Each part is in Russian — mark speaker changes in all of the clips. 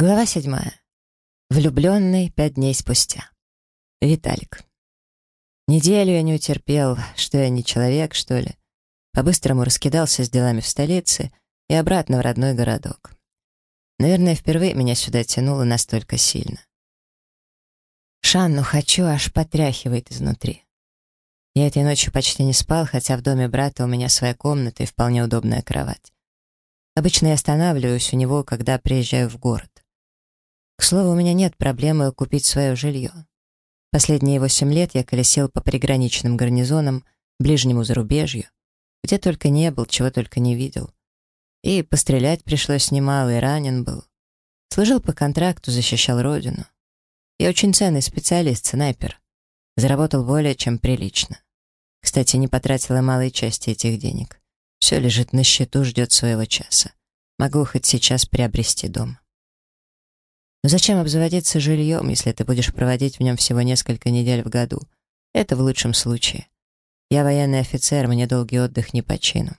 Speaker 1: Глава седьмая. Влюбленный пять дней спустя. Виталик. Неделю я не утерпел, что я не человек, что ли. По-быстрому раскидался с делами в столице и обратно в родной городок. Наверное, впервые меня сюда тянуло настолько сильно. Шанну хочу, аж потряхивает изнутри. Я этой ночью почти не спал, хотя в доме брата у меня своя комната и вполне удобная кровать. Обычно я останавливаюсь у него, когда приезжаю в город. К слову, у меня нет проблемы купить свое жилье. Последние восемь лет я колесил по приграничным гарнизонам, ближнему зарубежью, где только не был, чего только не видел. И пострелять пришлось немало, и ранен был. Служил по контракту, защищал родину. Я очень ценный специалист, снайпер. Заработал более чем прилично. Кстати, не потратила малой части этих денег. Все лежит на счету, ждет своего часа. Могу хоть сейчас приобрести дом. Но зачем обзаводиться жильем, если ты будешь проводить в нем всего несколько недель в году? Это в лучшем случае. Я военный офицер, мне долгий отдых не по чину.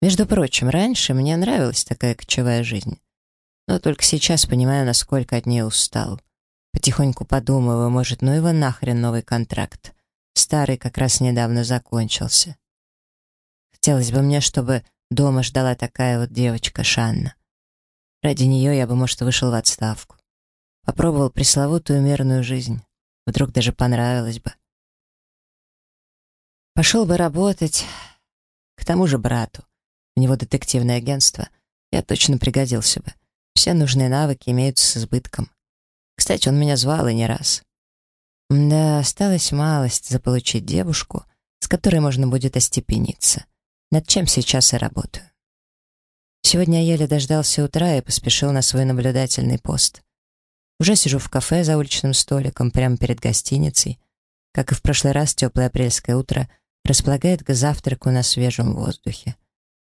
Speaker 1: Между прочим, раньше мне нравилась такая кочевая жизнь. Но только сейчас понимаю, насколько от нее устал. Потихоньку подумываю, может, ну его нахрен новый контракт. Старый как раз недавно закончился. Хотелось бы мне, чтобы дома ждала такая вот девочка Шанна. Ради нее я бы, может, вышел в отставку. Попробовал пресловутую мирную жизнь. Вдруг даже понравилось бы. Пошел бы работать. К тому же брату. У него детективное агентство. Я точно пригодился бы. Все нужные навыки имеются с избытком. Кстати, он меня звал и не раз. Да, осталась малость заполучить девушку, с которой можно будет остепениться. Над чем сейчас и работаю. Сегодня я еле дождался утра и поспешил на свой наблюдательный пост. Уже сижу в кафе за уличным столиком, прямо перед гостиницей. Как и в прошлый раз, теплое апрельское утро располагает к завтраку на свежем воздухе.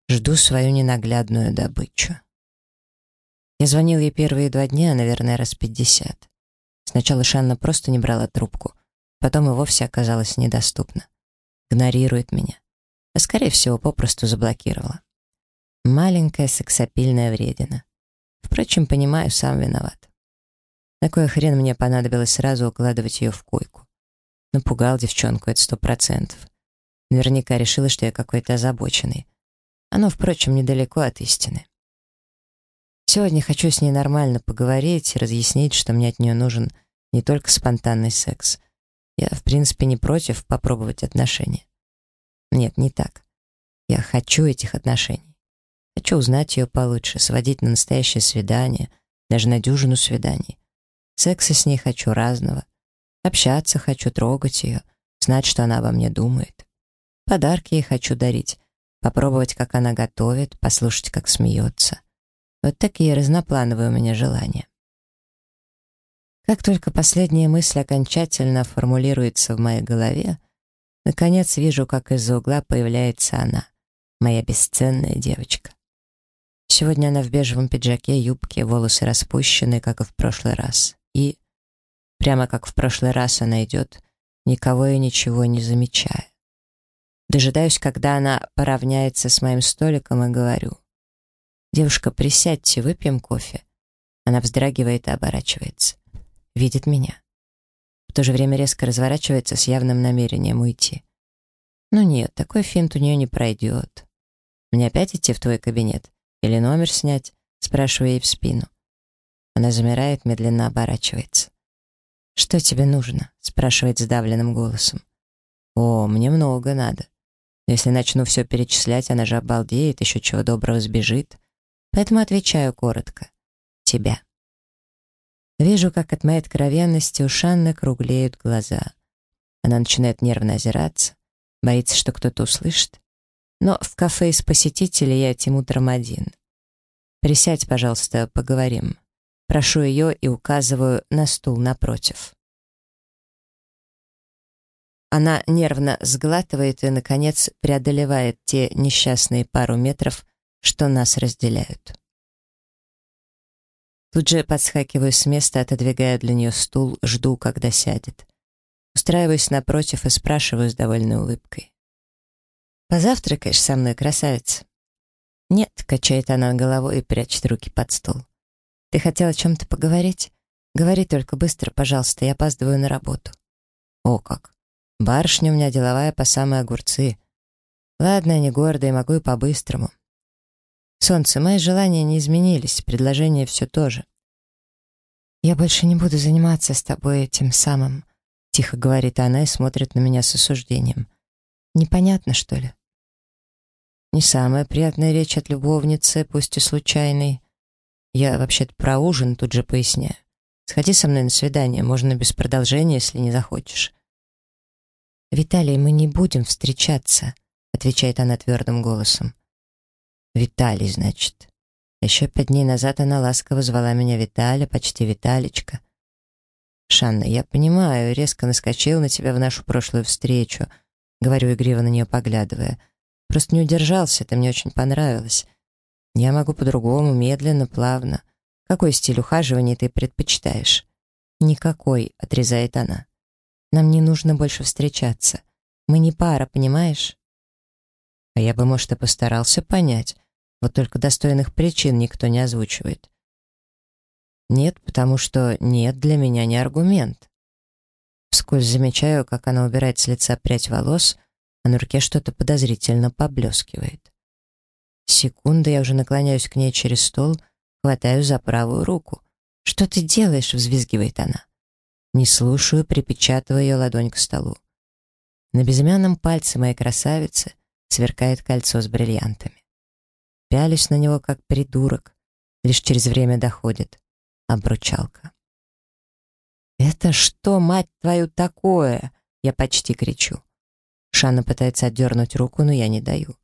Speaker 1: Жду свою ненаглядную добычу. Я звонил ей первые два дня, наверное, раз пятьдесят. Сначала Шанна просто не брала трубку, потом и вовсе оказалась недоступна. Игнорирует меня. А скорее всего, попросту заблокировала. Маленькая сексапильная вредина. Впрочем, понимаю, сам виноват. На кой хрен мне понадобилось сразу укладывать ее в койку? Напугал девчонку, это сто процентов. Наверняка решила, что я какой-то озабоченный. Оно, впрочем, недалеко от истины. Сегодня хочу с ней нормально поговорить и разъяснить, что мне от нее нужен не только спонтанный секс. Я, в принципе, не против попробовать отношения. Нет, не так. Я хочу этих отношений. Хочу узнать ее получше, сводить на настоящее свидание, даже на дюжину свиданий. Секса с ней хочу разного. Общаться хочу, трогать ее, знать, что она обо мне думает. Подарки ей хочу дарить, попробовать, как она готовит, послушать, как смеется. Вот такие разноплановые у меня желания. Как только последняя мысль окончательно формулируется в моей голове, наконец вижу, как из-за угла появляется она, моя бесценная девочка. Сегодня она в бежевом пиджаке, юбке, волосы распущены, как и в прошлый раз. И, прямо как в прошлый раз она идет, никого и ничего не замечая. Дожидаюсь, когда она поравняется с моим столиком и говорю. «Девушка, присядьте, выпьем кофе». Она вздрагивает и оборачивается. Видит меня. В то же время резко разворачивается с явным намерением уйти. Ну нет, такой финт у нее не пройдет. Мне опять идти в твой кабинет? Или номер снять?» Спрашиваю ей в спину. Она замирает, медленно оборачивается. «Что тебе нужно?» — спрашивает сдавленным голосом. «О, мне много надо. Если начну все перечислять, она же обалдеет, еще чего доброго сбежит. Поэтому отвечаю коротко. Тебя». Вижу, как от моей откровенности у Шанны круглеют глаза. Она начинает нервно озираться, боится, что кто-то услышит. Но в кафе из посетителей я этим утром один. «Присядь, пожалуйста, поговорим». Прошу ее и указываю на стул напротив. Она нервно сглатывает и, наконец, преодолевает те несчастные пару метров, что нас разделяют. Тут же подскакиваю с места, отодвигая для нее стул, жду, когда сядет. Устраиваюсь напротив и спрашиваю с довольной улыбкой. «Позавтракаешь со мной, красавица?» «Нет», — качает она головой и прячет руки под стол. Ты хотел о чем-то поговорить? Говори только быстро, пожалуйста, я опаздываю на работу. О как! Барышня у меня деловая по самые огурцы. Ладно, я не гордая, могу и по-быстрому. Солнце, мои желания не изменились, предложение все то же. «Я больше не буду заниматься с тобой этим самым», — тихо говорит она и смотрит на меня с осуждением. «Непонятно, что ли?» Не самая приятная речь от любовницы, пусть и случайной. Я вообще-то про ужин тут же поясняю. Сходи со мной на свидание, можно без продолжения, если не захочешь. «Виталий, мы не будем встречаться», — отвечает она твердым голосом. «Виталий, значит». Еще пять дней назад она ласково звала меня Виталя, почти Виталечка. «Шанна, я понимаю, резко наскочил на тебя в нашу прошлую встречу», — говорю игриво на нее поглядывая. «Просто не удержался, ты мне очень понравилась. Я могу по-другому, медленно, плавно. Какой стиль ухаживания ты предпочитаешь?» «Никакой», — отрезает она. «Нам не нужно больше встречаться. Мы не пара, понимаешь?» А я бы, может, и постарался понять, вот только достойных причин никто не озвучивает. Нет, потому что нет для меня не аргумент. Вскользь замечаю, как она убирает с лица прядь волос, а на руке что-то подозрительно поблескивает. Секунда, я уже наклоняюсь к ней через стол, хватаю за правую руку. «Что ты делаешь?» — взвизгивает она. Не слушаю, припечатываю ее ладонь к столу. На безымянном пальце моей красавицы сверкает кольцо с бриллиантами пялюсь на него, как придурок. Лишь через время доходит. Обручалка. «Это что, мать твою, такое?» Я почти кричу. Шанна пытается отдернуть руку, но я не даю.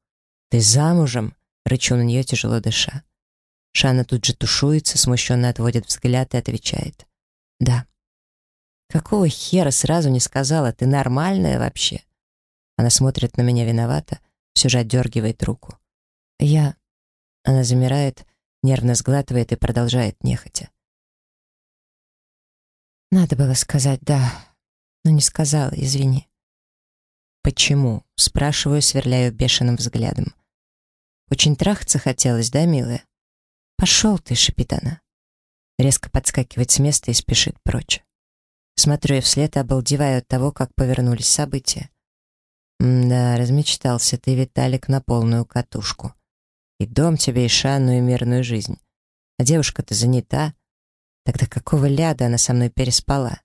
Speaker 1: «Ты замужем?» — рычу на нее, тяжело дыша. Шанна тут же тушуется, смущенно отводит взгляд и отвечает. «Да». «Какого хера сразу не сказала? Ты нормальная вообще?» Она смотрит на меня виновато, все же отдергивает руку. «Я... Она замирает, нервно сглатывает и продолжает нехотя. Надо было сказать «да», но не сказала, извини. «Почему?» — спрашиваю, сверляю бешеным взглядом. «Очень трахаться хотелось, да, милая?» «Пошел ты», — шипит. Резко подскакивает с места и спешит прочь. Смотрю я вслед и обалдеваю от того, как повернулись события. да, размечтался ты, Виталик, на полную катушку. И дом тебе, и шанну, и мирную жизнь. А девушка-то занята. Тогда какого ляда она со мной переспала?